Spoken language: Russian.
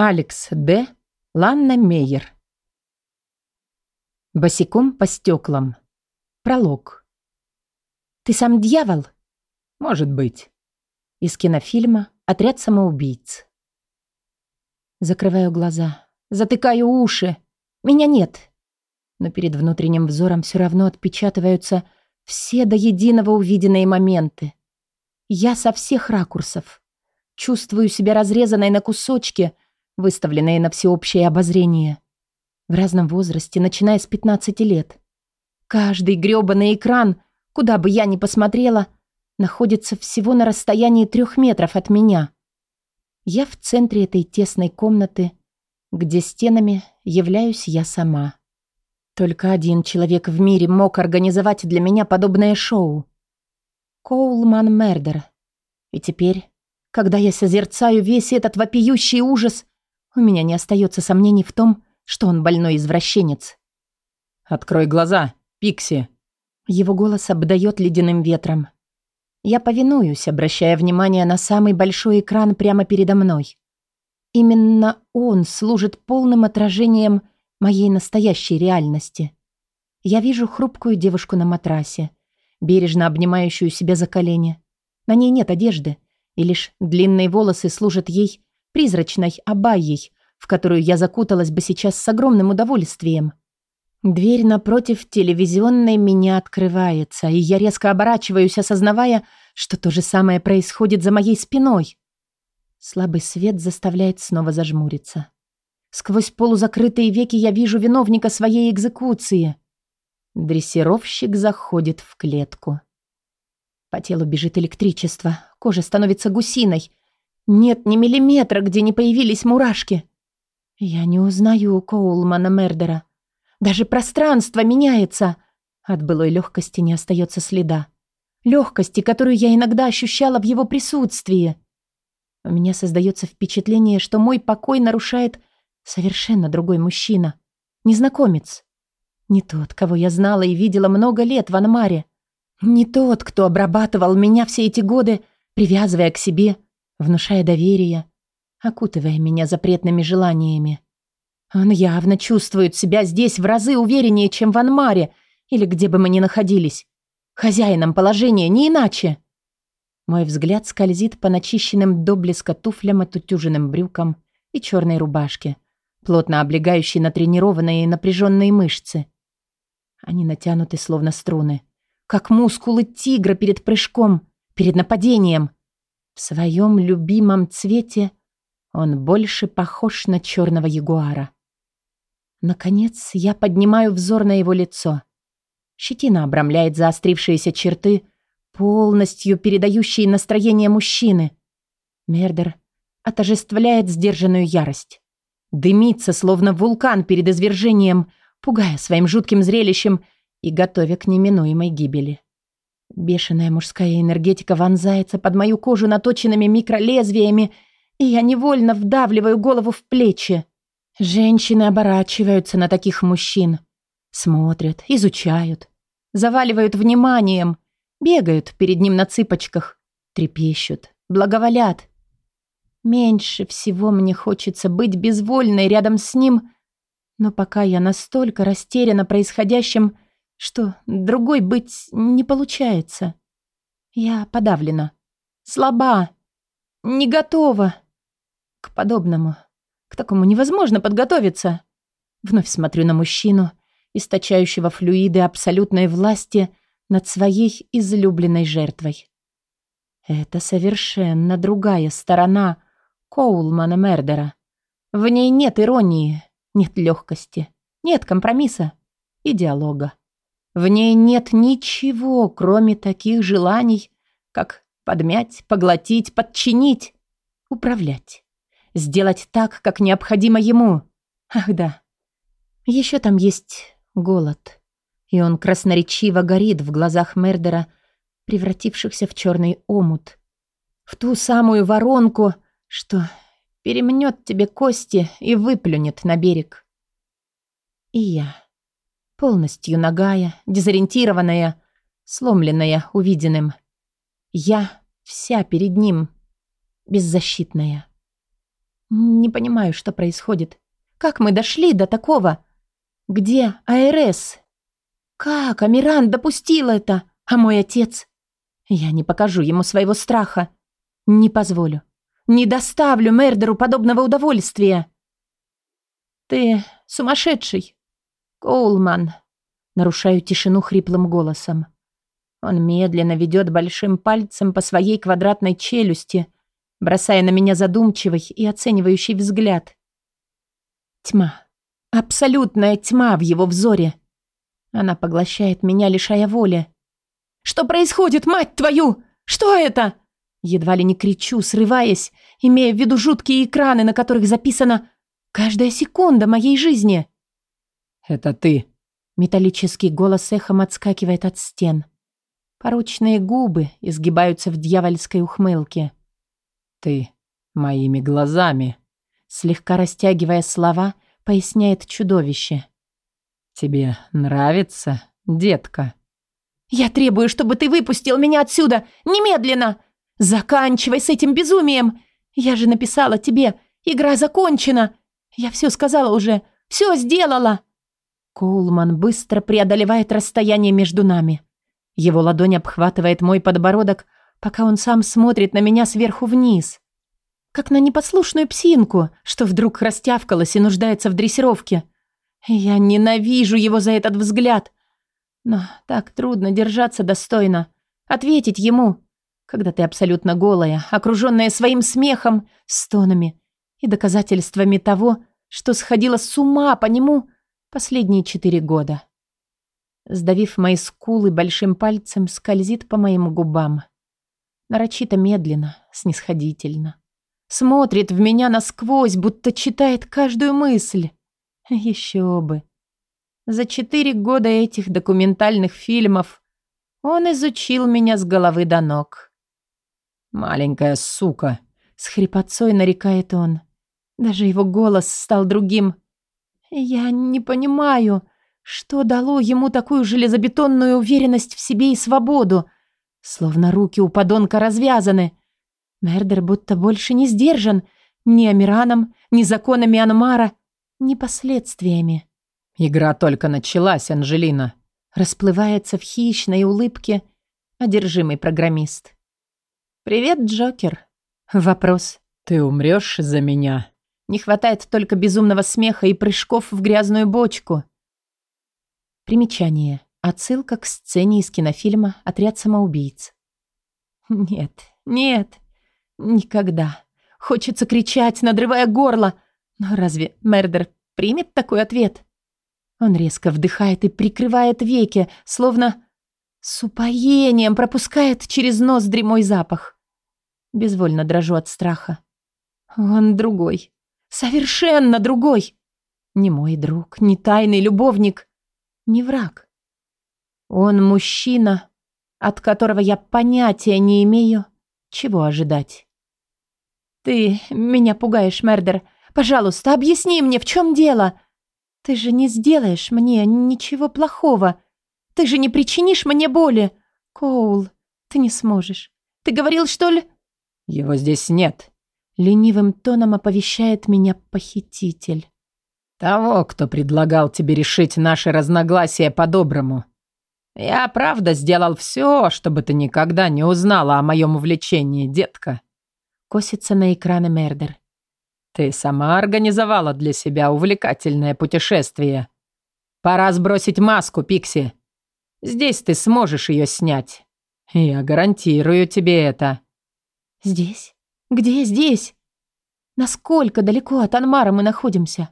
Алекс Д. Ланна Мейер. Босиком по стеклам. Пролог. «Ты сам дьявол?» «Может быть». Из кинофильма «Отряд самоубийц». Закрываю глаза, затыкаю уши. Меня нет. Но перед внутренним взором все равно отпечатываются все до единого увиденные моменты. Я со всех ракурсов. Чувствую себя разрезанной на кусочки, выставленные на всеобщее обозрение. В разном возрасте, начиная с 15 лет. Каждый грёбаный экран, куда бы я ни посмотрела, находится всего на расстоянии трех метров от меня. Я в центре этой тесной комнаты, где стенами являюсь я сама. Только один человек в мире мог организовать для меня подобное шоу. Коулман Мердер. И теперь, когда я созерцаю весь этот вопиющий ужас, у меня не остается сомнений в том, что он больной извращенец. «Открой глаза, Пикси!» Его голос обдает ледяным ветром. Я повинуюсь, обращая внимание на самый большой экран прямо передо мной. Именно он служит полным отражением моей настоящей реальности. Я вижу хрупкую девушку на матрасе, бережно обнимающую себя за колени. На ней нет одежды, и лишь длинные волосы служат ей призрачной абайей, в которую я закуталась бы сейчас с огромным удовольствием. Дверь напротив телевизионной меня открывается, и я резко оборачиваюсь, осознавая, что то же самое происходит за моей спиной. Слабый свет заставляет снова зажмуриться. Сквозь полузакрытые веки я вижу виновника своей экзекуции. Дрессировщик заходит в клетку. По телу бежит электричество, кожа становится гусиной. Нет ни миллиметра, где не появились мурашки. Я не узнаю Коулмана Мердера. Даже пространство меняется. От былой легкости не остается следа. Легкости, которую я иногда ощущала в его присутствии. У меня создается впечатление, что мой покой нарушает Совершенно другой мужчина. Незнакомец. Не тот, кого я знала и видела много лет в Анмаре. Не тот, кто обрабатывал меня все эти годы, привязывая к себе, внушая доверие, окутывая меня запретными желаниями. Он явно чувствует себя здесь в разы увереннее, чем в Анмаре или где бы мы ни находились. Хозяином положения, не иначе. Мой взгляд скользит по начищенным до блеска туфлям и тутюженным брюкам и черной рубашке, плотно облегающий натренированные и напряженные мышцы. Они натянуты словно струны, как мускулы тигра перед прыжком, перед нападением. В своем любимом цвете он больше похож на черного ягуара. Наконец, я поднимаю взор на его лицо. Щетина обрамляет заострившиеся черты, полностью передающие настроение мужчины. Мердер отожествляет сдержанную ярость. Дымится, словно вулкан перед извержением, пугая своим жутким зрелищем и готовя к неминуемой гибели. Бешеная мужская энергетика вонзается под мою кожу наточенными микролезвиями, и я невольно вдавливаю голову в плечи. Женщины оборачиваются на таких мужчин. Смотрят, изучают, заваливают вниманием, бегают перед ним на цыпочках, трепещут, благоволят. Меньше всего мне хочется быть безвольной рядом с ним, но пока я настолько растеряна происходящим, что другой быть не получается. Я подавлена, слаба, не готова к подобному. К такому невозможно подготовиться. Вновь смотрю на мужчину, источающего флюиды абсолютной власти над своей излюбленной жертвой. Это совершенно другая сторона — Коулмана Мердера. В ней нет иронии, нет легкости, нет компромисса и диалога. В ней нет ничего, кроме таких желаний, как подмять, поглотить, подчинить, управлять. Сделать так, как необходимо ему. Ах да, еще там есть голод. И он красноречиво горит в глазах Мердера, превратившихся в черный омут. В ту самую воронку, что перемнет тебе кости и выплюнет на берег. И я, полностью нагая, дезориентированная, сломленная увиденным. Я вся перед ним, беззащитная. Не понимаю, что происходит. Как мы дошли до такого? Где АРС? Как Амиран допустил это? А мой отец? Я не покажу ему своего страха. Не позволю. Не доставлю Мердеру подобного удовольствия. Ты сумасшедший. Коулман. Нарушаю тишину хриплым голосом. Он медленно ведет большим пальцем по своей квадратной челюсти, бросая на меня задумчивый и оценивающий взгляд. Тьма. Абсолютная тьма в его взоре. Она поглощает меня, лишая воли. «Что происходит, мать твою? Что это?» Едва ли не кричу, срываясь, имея в виду жуткие экраны, на которых записана каждая секунда моей жизни. «Это ты», Металлический голос эхом отскакивает от стен. Порочные губы изгибаются в дьявольской ухмылке. «Ты моими глазами», слегка растягивая слова, поясняет чудовище. «Тебе нравится, детка?» «Я требую, чтобы ты выпустил меня отсюда! Немедленно! Заканчивай с этим безумием! Я же написала тебе, игра закончена! Я все сказала уже, все сделала!» Коулман быстро преодолевает расстояние между нами. Его ладонь обхватывает мой подбородок, пока он сам смотрит на меня сверху вниз. Как на непослушную псинку, что вдруг растявкалась и нуждается в дрессировке. Я ненавижу его за этот взгляд. Но так трудно держаться достойно. Ответить ему, когда ты абсолютно голая, окруженная своим смехом, стонами и доказательствами того, что сходила с ума по нему последние четыре года. Сдавив мои скулы большим пальцем, скользит по моим губам. Нарочито медленно, снисходительно. Смотрит в меня насквозь, будто читает каждую мысль. Еще бы. За четыре года этих документальных фильмов он изучил меня с головы до ног. «Маленькая сука!» — с хрипотцой нарекает он. Даже его голос стал другим. «Я не понимаю...» Что дало ему такую железобетонную уверенность в себе и свободу? Словно руки у подонка развязаны. Мердер будто больше не сдержан ни Амираном, ни законами Анмара, ни последствиями. «Игра только началась, Анжелина», расплывается в хищной улыбке одержимый программист. «Привет, Джокер». Вопрос. «Ты умрешь за меня?» Не хватает только безумного смеха и прыжков в грязную бочку. Примечание. Отсылка к сцене из кинофильма «Отряд самоубийц». Нет, нет, никогда. Хочется кричать, надрывая горло. Но разве Мердер примет такой ответ? Он резко вдыхает и прикрывает веки, словно с упоением пропускает через ноздри мой запах. Безвольно дрожу от страха. Он другой. Совершенно другой. Не мой друг, не тайный любовник не враг. Он мужчина, от которого я понятия не имею, чего ожидать. Ты меня пугаешь, Мердер. Пожалуйста, объясни мне, в чем дело? Ты же не сделаешь мне ничего плохого. Ты же не причинишь мне боли. Коул, ты не сможешь. Ты говорил, что ли? Его здесь нет. Ленивым тоном оповещает меня похититель. Того, кто предлагал тебе решить наши разногласия по-доброму. Я правда сделал все, чтобы ты никогда не узнала о моем увлечении, детка. Косится на экраны Мердер. Ты сама организовала для себя увлекательное путешествие. Пора сбросить маску, Пикси. Здесь ты сможешь ее снять. Я гарантирую тебе это. Здесь? Где здесь? Насколько далеко от Анмара мы находимся?